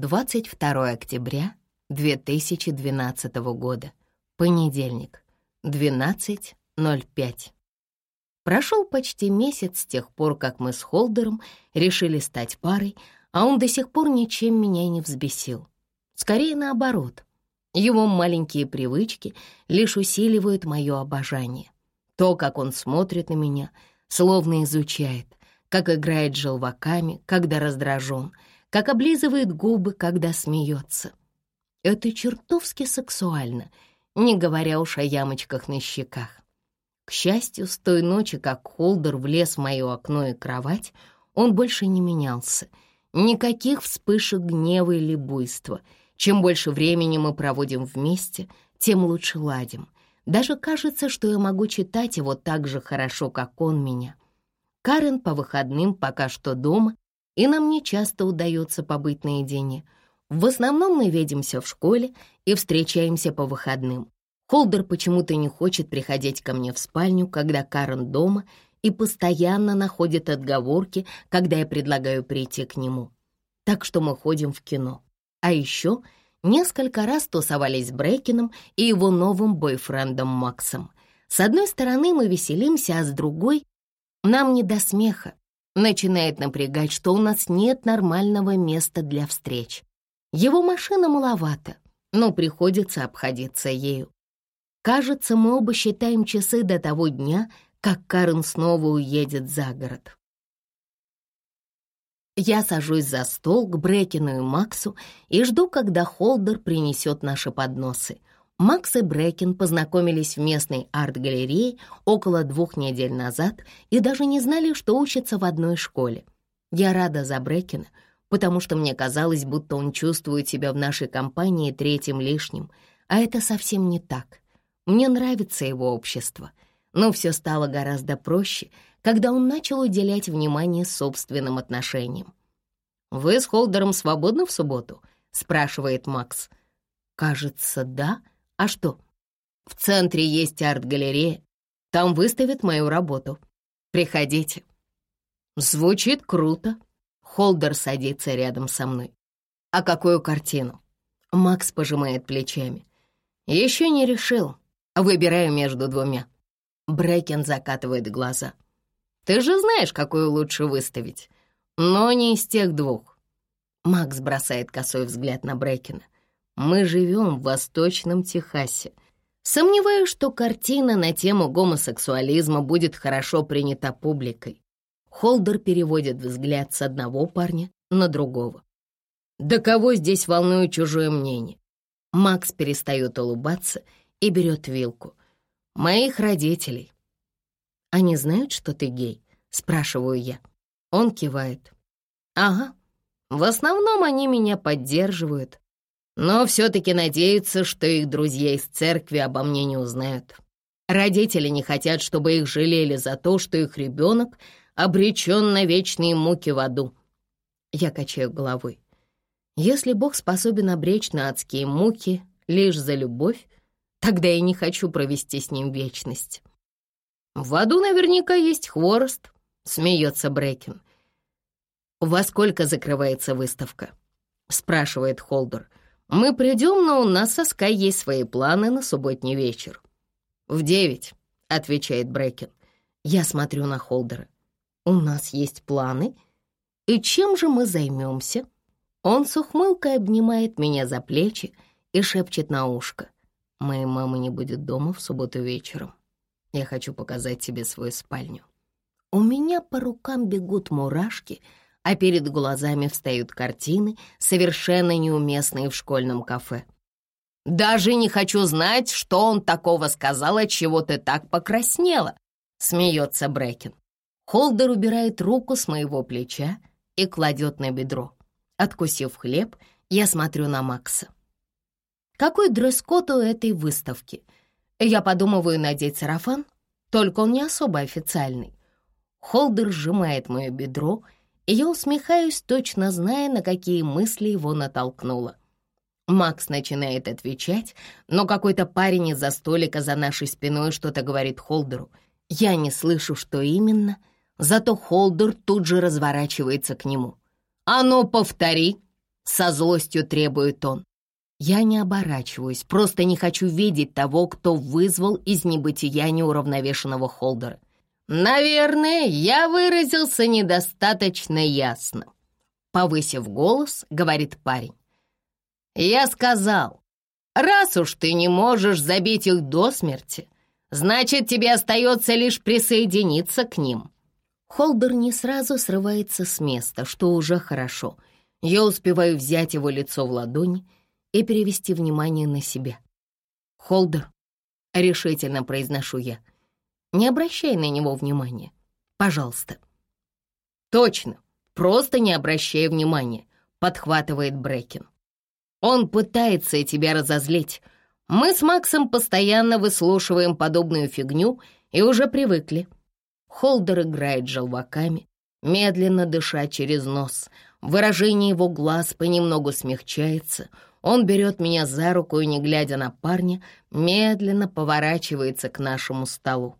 22 октября 2012 года. Понедельник. 12.05. Прошел почти месяц с тех пор, как мы с Холдером решили стать парой, а он до сих пор ничем меня не взбесил. Скорее наоборот. Его маленькие привычки лишь усиливают мое обожание. То, как он смотрит на меня, словно изучает, как играет желваками, когда раздражен — как облизывает губы, когда смеется. Это чертовски сексуально, не говоря уж о ямочках на щеках. К счастью, с той ночи, как Холдер влез в мое окно и кровать, он больше не менялся. Никаких вспышек гнева или буйства. Чем больше времени мы проводим вместе, тем лучше ладим. Даже кажется, что я могу читать его так же хорошо, как он меня. Карен по выходным пока что дома и нам не часто удается побыть наедине. В основном мы видимся в школе и встречаемся по выходным. Холдер почему-то не хочет приходить ко мне в спальню, когда Карен дома, и постоянно находит отговорки, когда я предлагаю прийти к нему. Так что мы ходим в кино. А еще несколько раз тусовались с Брейкином и его новым бойфрендом Максом. С одной стороны мы веселимся, а с другой нам не до смеха. Начинает напрягать, что у нас нет нормального места для встреч. Его машина маловато, но приходится обходиться ею. Кажется, мы оба считаем часы до того дня, как Карен снова уедет за город. Я сажусь за стол к Брекину и Максу и жду, когда Холдер принесет наши подносы. Макс и Брекен познакомились в местной арт-галерее около двух недель назад и даже не знали, что учатся в одной школе. Я рада за Брекена, потому что мне казалось, будто он чувствует себя в нашей компании третьим лишним, а это совсем не так. Мне нравится его общество, но все стало гораздо проще, когда он начал уделять внимание собственным отношениям. «Вы с Холдером свободны в субботу?» — спрашивает Макс. «Кажется, да», а что? В центре есть арт-галерея. Там выставят мою работу. Приходите. Звучит круто. Холдер садится рядом со мной. А какую картину? Макс пожимает плечами. Еще не решил. Выбираю между двумя. Брекен закатывает глаза. Ты же знаешь, какую лучше выставить. Но не из тех двух. Макс бросает косой взгляд на Брекена. Мы живем в Восточном Техасе. Сомневаюсь, что картина на тему гомосексуализма будет хорошо принята публикой. Холдер переводит взгляд с одного парня на другого. «Да кого здесь волнует чужое мнение?» Макс перестает улыбаться и берет вилку. «Моих родителей». «Они знают, что ты гей?» — спрашиваю я. Он кивает. «Ага. В основном они меня поддерживают, но все-таки надеются, что их друзья из церкви обо мне не узнают. Родители не хотят, чтобы их жалели за то, что их ребенок обречен на вечные муки в аду. Я качаю головой. Если Бог способен обречь на адские муки лишь за любовь, тогда я не хочу провести с ним вечность. В аду наверняка есть хворост, смеется Брекин. «Во сколько закрывается выставка?» — спрашивает Холдер. Мы придем, но у нас со Скай есть свои планы на субботний вечер. В девять, отвечает Брэкен. Я смотрю на Холдера. У нас есть планы? И чем же мы займемся? Он с ухмылкой обнимает меня за плечи и шепчет на ушко. Моей мамы не будет дома в субботу вечером. Я хочу показать тебе свою спальню. У меня по рукам бегут мурашки — а перед глазами встают картины, совершенно неуместные в школьном кафе. «Даже не хочу знать, что он такого сказал, от чего ты так покраснела», — смеется Брэкин. Холдер убирает руку с моего плеча и кладет на бедро. Откусив хлеб, я смотрю на Макса. Какой дресс-код у этой выставки? Я подумываю надеть сарафан, только он не особо официальный. Холдер сжимает мое бедро и я усмехаюсь, точно зная, на какие мысли его натолкнуло. Макс начинает отвечать, но какой-то парень из-за столика за нашей спиной что-то говорит Холдеру. Я не слышу, что именно, зато Холдер тут же разворачивается к нему. «А ну, повтори!» — со злостью требует он. Я не оборачиваюсь, просто не хочу видеть того, кто вызвал из небытия неуравновешенного Холдера. Наверное, я выразился недостаточно ясно. Повысив голос, говорит парень. Я сказал, раз уж ты не можешь забить их до смерти, значит, тебе остается лишь присоединиться к ним. Холдер не сразу срывается с места, что уже хорошо. Я успеваю взять его лицо в ладони и перевести внимание на себя. «Холдер», — решительно произношу я, — «не обращай на него внимания, пожалуйста». «Точно, просто не обращай внимания», — подхватывает Брекин. «Он пытается тебя разозлить. Мы с Максом постоянно выслушиваем подобную фигню и уже привыкли». Холдер играет желваками, медленно дыша через нос. Выражение его глаз понемногу смягчается. Он берет меня за руку и, не глядя на парня, медленно поворачивается к нашему столу.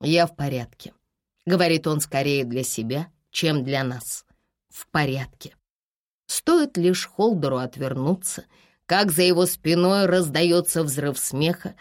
«Я в порядке», — говорит он скорее для себя, чем для нас. «В порядке». Стоит лишь Холдеру отвернуться, как за его спиной раздается взрыв смеха,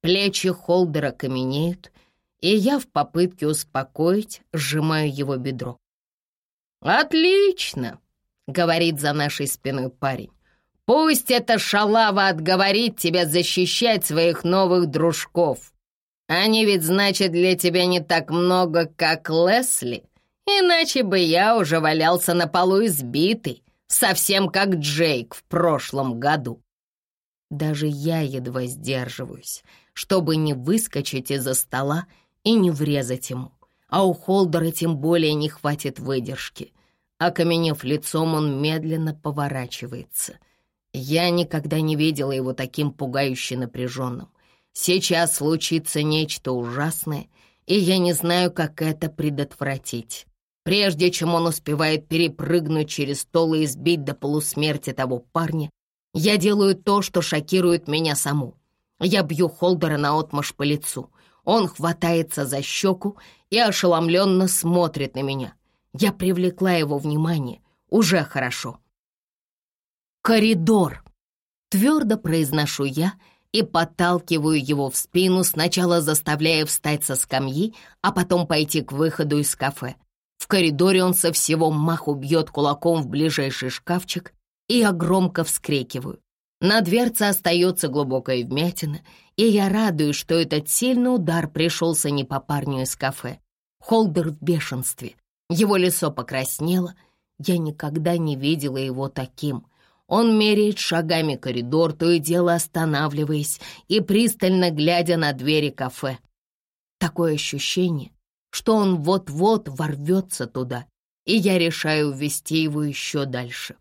плечи Холдера каменеют, и я в попытке успокоить сжимаю его бедро. «Отлично!» — говорит за нашей спиной парень. «Пусть эта шалава отговорит тебя защищать своих новых дружков. Они ведь значат для тебя не так много, как Лесли, иначе бы я уже валялся на полу избитый, совсем как Джейк в прошлом году». Даже я едва сдерживаюсь, чтобы не выскочить из-за стола и не врезать ему. А у Холдера тем более не хватит выдержки. Окаменев лицом, он медленно поворачивается. Я никогда не видела его таким пугающе напряженным. Сейчас случится нечто ужасное, и я не знаю, как это предотвратить. Прежде чем он успевает перепрыгнуть через стол и избить до полусмерти того парня, я делаю то, что шокирует меня саму. Я бью Холдера наотмашь по лицу — он хватается за щеку и ошеломленно смотрит на меня. Я привлекла его внимание. Уже хорошо. «Коридор!» Твердо произношу я и подталкиваю его в спину, сначала заставляя встать со скамьи, а потом пойти к выходу из кафе. В коридоре он со всего маху бьет кулаком в ближайший шкафчик, и я громко вскрикиваю. На дверце остается глубокая вмятина, и я радуюсь, что этот сильный удар пришелся не по парню из кафе. Холдер в бешенстве. Его лицо покраснело. Я никогда не видела его таким. Он меряет шагами коридор, то и дело останавливаясь и пристально глядя на двери кафе. Такое ощущение, что он вот-вот ворвется туда, и я решаю ввести его еще дальше.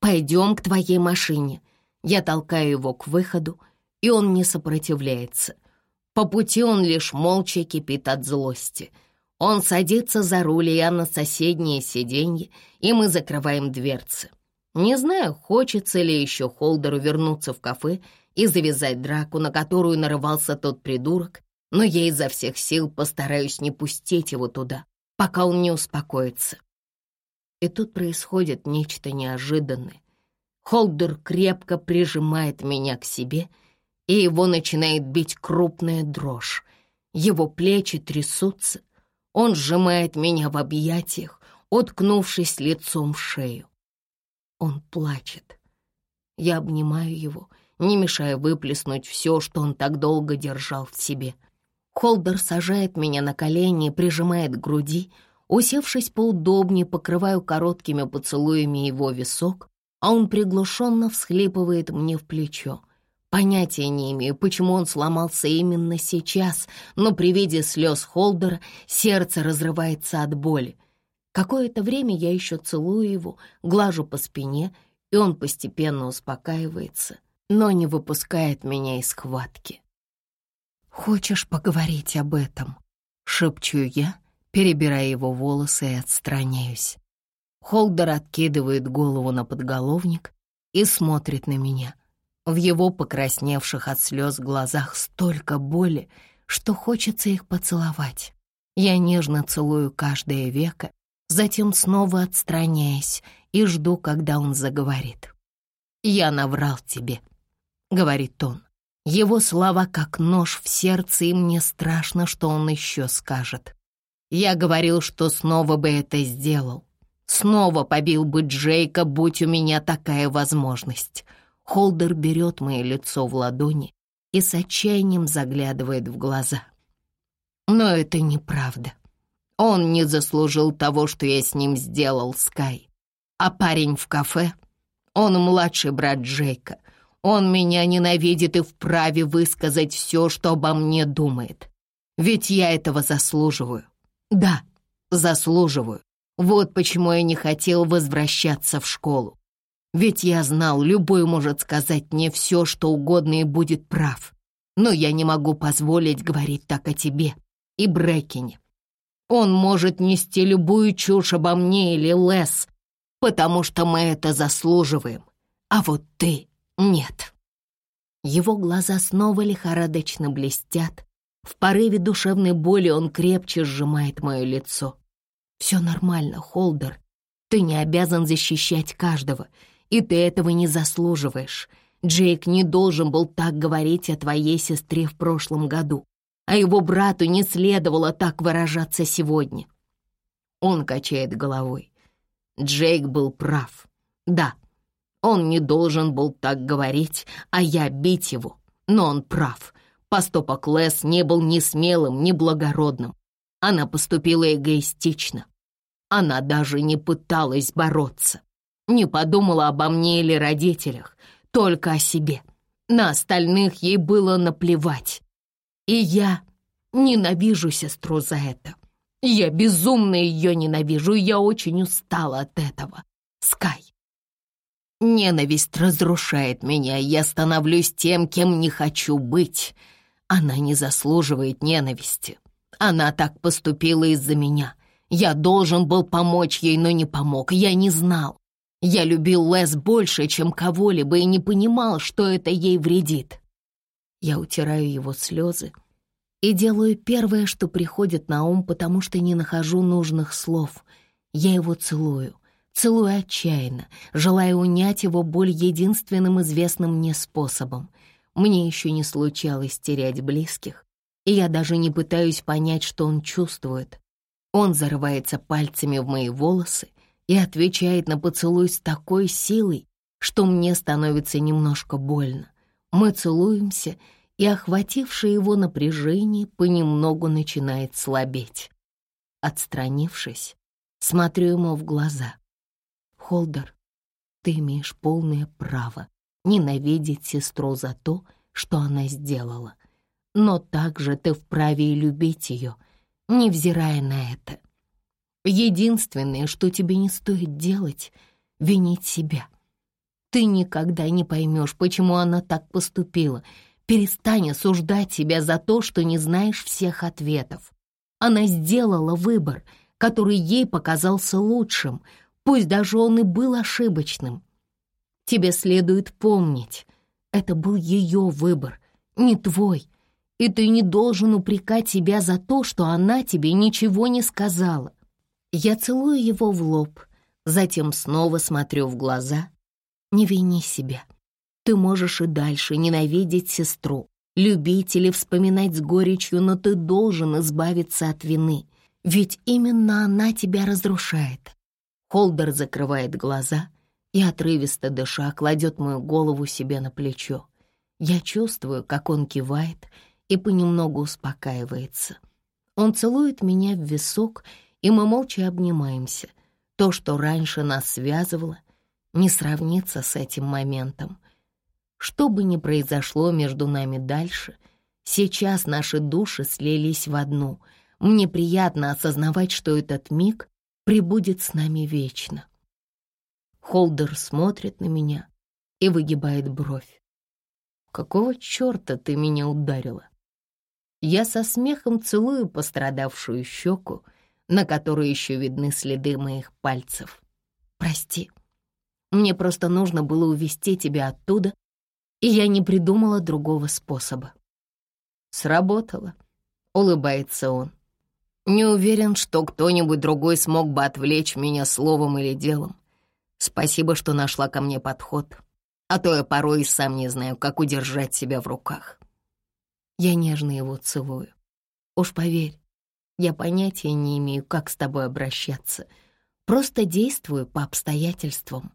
«Пойдем к твоей машине», я толкаю его к выходу, и он не сопротивляется. По пути он лишь молча кипит от злости. Он садится за руль, я на соседнее сиденье, и мы закрываем дверцы. Не знаю, хочется ли еще Холдеру вернуться в кафе и завязать драку, на которую нарывался тот придурок, но я изо всех сил постараюсь не пустить его туда, пока он не успокоится. И тут происходит нечто неожиданное. Холдер крепко прижимает меня к себе, и его начинает бить крупная дрожь. Его плечи трясутся, он сжимает меня в объятиях, уткнувшись лицом в шею. Он плачет. Я обнимаю его, не мешая выплеснуть все, что он так долго держал в себе. Холдер сажает меня на колени и прижимает к груди, усевшись поудобнее, покрываю короткими поцелуями его висок, а он приглушенно всхлипывает мне в плечо. Понятия не имею, почему он сломался именно сейчас, но при виде слез Холдера сердце разрывается от боли. Какое-то время я еще целую его, глажу по спине, и он постепенно успокаивается, но не выпускает меня из схватки. «Хочешь поговорить об этом?» — шепчу я, перебирая его волосы и отстраняюсь. Холдер откидывает голову на подголовник и смотрит на меня. В его покрасневших от слез глазах столько боли, что хочется их поцеловать. Я нежно целую каждое веко, затем снова отстраняясь и жду, когда он заговорит. «Я наврал тебе», — говорит он. Его слова как нож в сердце, и мне страшно, что он еще скажет. Я говорил, что снова бы это сделал. Снова побил бы Джейка, будь у меня такая возможность. Холдер берет мое лицо в ладони и с отчаянием заглядывает в глаза. Но это неправда. Он не заслужил того, что я с ним сделал, Скай. А парень в кафе, он младший брат Джейка. Он меня ненавидит и вправе высказать все, что обо мне думает. Ведь я этого заслуживаю. Да, заслуживаю. Вот почему я не хотел возвращаться в школу. Ведь я знал, любой может сказать мне все, что угодно и будет прав. Но я не могу позволить говорить так о тебе и Брекине. Он может нести любую чушь обо мне или Лес, потому что мы это заслуживаем. А вот ты нет. Его глаза снова лихорадочно блестят. В порыве душевной боли он крепче сжимает мое лицо. Все нормально, Холдер. Ты не обязан защищать каждого, и ты этого не заслуживаешь. Джейк не должен был так говорить о твоей сестре в прошлом году, а его брату не следовало так выражаться сегодня. Он качает головой. Джейк был прав. Да, он не должен был так говорить, а я бить его. Но он прав. Поступок Лес не был ни смелым, ни благородным. Она поступила эгоистично. Она даже не пыталась бороться. Не подумала обо мне или родителях, только о себе. На остальных ей было наплевать. И я ненавижу сестру за это. Я безумно ее ненавижу, и я очень устала от этого. Скай. Ненависть разрушает меня, я становлюсь тем, кем не хочу быть. Она не заслуживает ненависти. Она так поступила из-за меня. Я должен был помочь ей, но не помог. Я не знал. Я любил Лес больше, чем кого-либо, и не понимал, что это ей вредит. Я утираю его слезы и делаю первое, что приходит на ум, потому что не нахожу нужных слов. Я его целую, целую отчаянно, желая унять его боль единственным известным мне способом. Мне еще не случалось терять близких, и я даже не пытаюсь понять, что он чувствует. Он зарывается пальцами в мои волосы и отвечает на поцелуй с такой силой, что мне становится немножко больно. Мы целуемся, и охватившее его напряжение понемногу начинает слабеть. Отстранившись, смотрю ему в глаза. «Холдер, ты имеешь полное право ненавидеть сестру за то, что она сделала. Но также ты вправе и любить ее, невзирая на это. Единственное, что тебе не стоит делать — винить себя. Ты никогда не поймешь, почему она так поступила. Перестань осуждать себя за то, что не знаешь всех ответов. Она сделала выбор, который ей показался лучшим, пусть даже он и был ошибочным. Тебе следует помнить, это был ее выбор, не твой, и ты не должен упрекать себя за то, что она тебе ничего не сказала. Я целую его в лоб, затем снова смотрю в глаза. Не вини себя. Ты можешь и дальше ненавидеть сестру, любить или вспоминать с горечью, но ты должен избавиться от вины, ведь именно она тебя разрушает. Холдер закрывает глаза и, отрывисто дыша, кладет мою голову себе на плечо. Я чувствую, как он кивает и понемногу успокаивается. Он целует меня в висок, и мы молча обнимаемся. То, что раньше нас связывало, не сравнится с этим моментом. Что бы ни произошло между нами дальше, сейчас наши души слились в одну. Мне приятно осознавать, что этот миг пребудет с нами вечно. Холдер смотрит на меня и выгибает бровь. «Какого черта ты меня ударила?» Я со смехом целую пострадавшую щеку, на которой еще видны следы моих пальцев. «Прости, мне просто нужно было увести тебя оттуда, и я не придумала другого способа». «Сработало», — улыбается он. «Не уверен, что кто-нибудь другой смог бы отвлечь меня словом или делом. Спасибо, что нашла ко мне подход. а то я порой и сам не знаю, как удержать себя в руках. Я нежно его целую. Уж поверь, я понятия не имею, как с тобой обращаться. Просто действую по обстоятельствам.